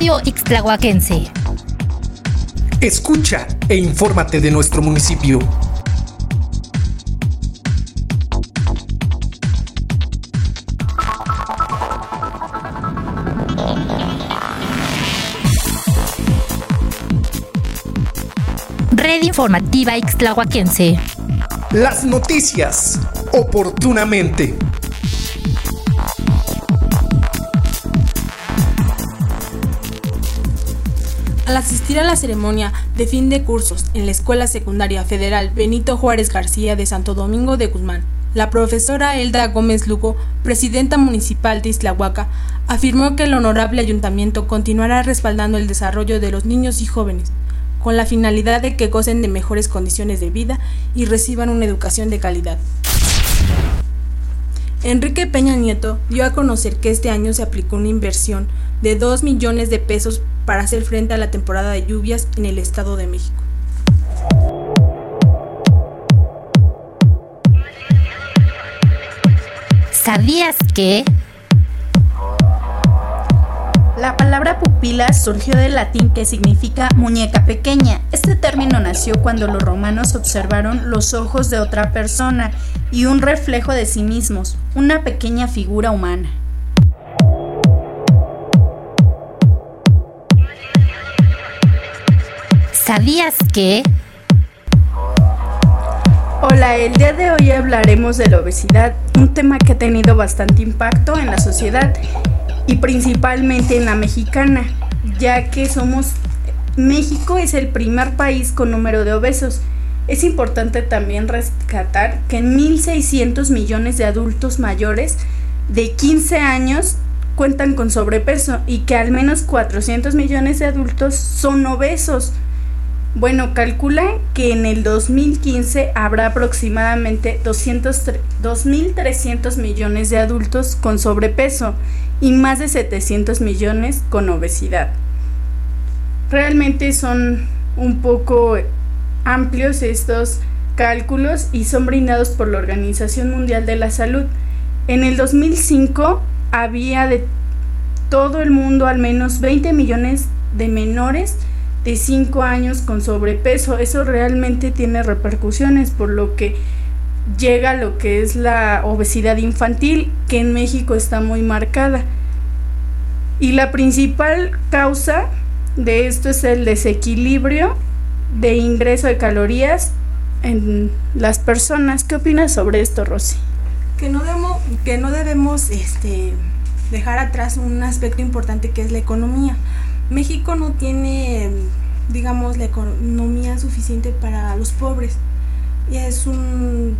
Radio Ixtlahuaquense. Escucha e infórmate de nuestro municipio. Red Informativa Ixtlahuaquense. Las noticias, oportunamente. Al asistir a la ceremonia de fin de cursos en la Escuela Secundaria Federal Benito Juárez García de Santo Domingo de Guzmán, la profesora Elda Gómez Lugo, presidenta municipal de Islahuaca, afirmó que el honorable ayuntamiento continuará respaldando el desarrollo de los niños y jóvenes, con la finalidad de que gocen de mejores condiciones de vida y reciban una educación de calidad. Enrique Peña Nieto dio a conocer que este año se aplicó una inversión de 2 millones de pesos para hacer frente a la temporada de lluvias en el Estado de México. ¿Sabías que? La palabra pupila surgió del latín que significa muñeca pequeña. Este término nació cuando los romanos observaron los ojos de otra persona y un reflejo de sí mismos, una pequeña figura humana. ¿Sabías que? Hola, el día de hoy hablaremos de la obesidad, un tema que ha tenido bastante impacto en la sociedad y principalmente en la mexicana, ya que somos México es el primer país con número de obesos. Es importante también rescatar que 1.600 millones de adultos mayores de 15 años cuentan con sobrepeso y que al menos 400 millones de adultos son obesos. Bueno, calcula que en el 2015 habrá aproximadamente 2.300 millones de adultos con sobrepeso y más de 700 millones con obesidad. Realmente son un poco amplios estos cálculos y son brindados por la Organización Mundial de la Salud. En el 2005 había de todo el mundo al menos 20 millones de menores de 5 años con sobrepeso. Eso realmente tiene repercusiones, por lo que llega lo que es la obesidad infantil, que en México está muy marcada. Y la principal causa de esto es el desequilibrio de ingreso de calorías en las personas. ¿Qué opinas sobre esto, Rosy? Que no debemos, que no debemos este, dejar atrás un aspecto importante que es la economía. México no tiene, digamos, la economía suficiente para los pobres. Es un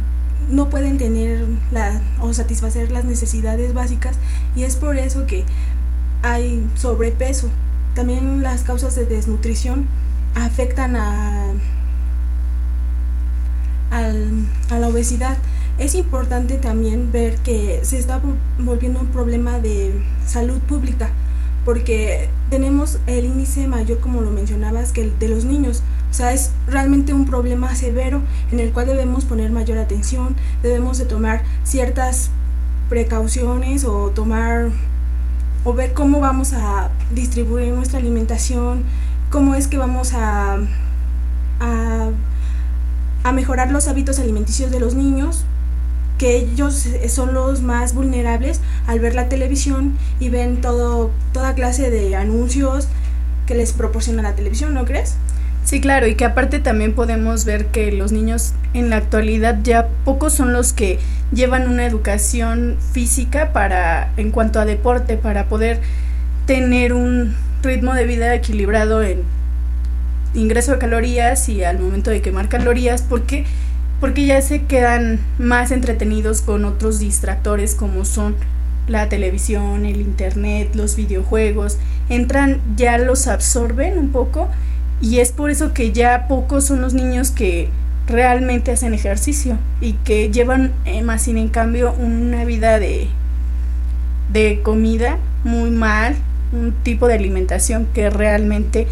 no pueden tener la, o satisfacer las necesidades básicas y es por eso que hay sobrepeso. También las causas de desnutrición afectan a, a la obesidad. Es importante también ver que se está volviendo un problema de salud pública porque tenemos el índice mayor, como lo mencionabas, que el de los niños. O sea, es realmente un problema severo en el cual debemos poner mayor atención, debemos de tomar ciertas precauciones o tomar o ver cómo vamos a distribuir nuestra alimentación, cómo es que vamos a, a, a mejorar los hábitos alimenticios de los niños que ellos son los más vulnerables al ver la televisión y ven todo, toda clase de anuncios que les proporciona la televisión, ¿no crees? Sí, claro, y que aparte también podemos ver que los niños en la actualidad ya pocos son los que llevan una educación física para en cuanto a deporte para poder tener un ritmo de vida equilibrado en ingreso de calorías y al momento de quemar calorías porque porque ya se quedan más entretenidos con otros distractores como son la televisión, el internet, los videojuegos, entran, ya los absorben un poco y es por eso que ya pocos son los niños que realmente hacen ejercicio y que llevan eh, más sin en cambio una vida de, de comida muy mal, un tipo de alimentación que realmente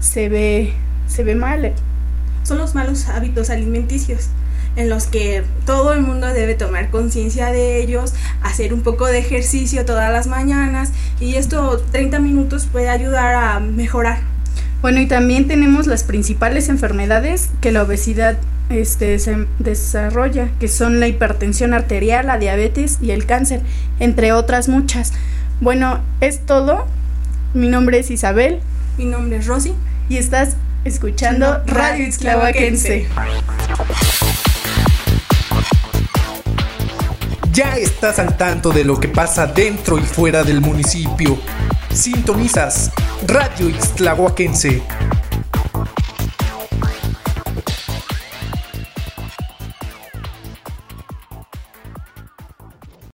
se ve, se ve mal son los malos hábitos alimenticios en los que todo el mundo debe tomar conciencia de ellos, hacer un poco de ejercicio todas las mañanas y esto 30 minutos puede ayudar a mejorar. Bueno, y también tenemos las principales enfermedades que la obesidad este, se desarrolla, que son la hipertensión arterial, la diabetes y el cáncer, entre otras muchas. Bueno, es todo. Mi nombre es Isabel. Mi nombre es Rosy. Y estás escuchando Radio Ixtlahuaquense. Ya estás al tanto de lo que pasa dentro y fuera del municipio. Sintonizas Radio Ixtlahuaquense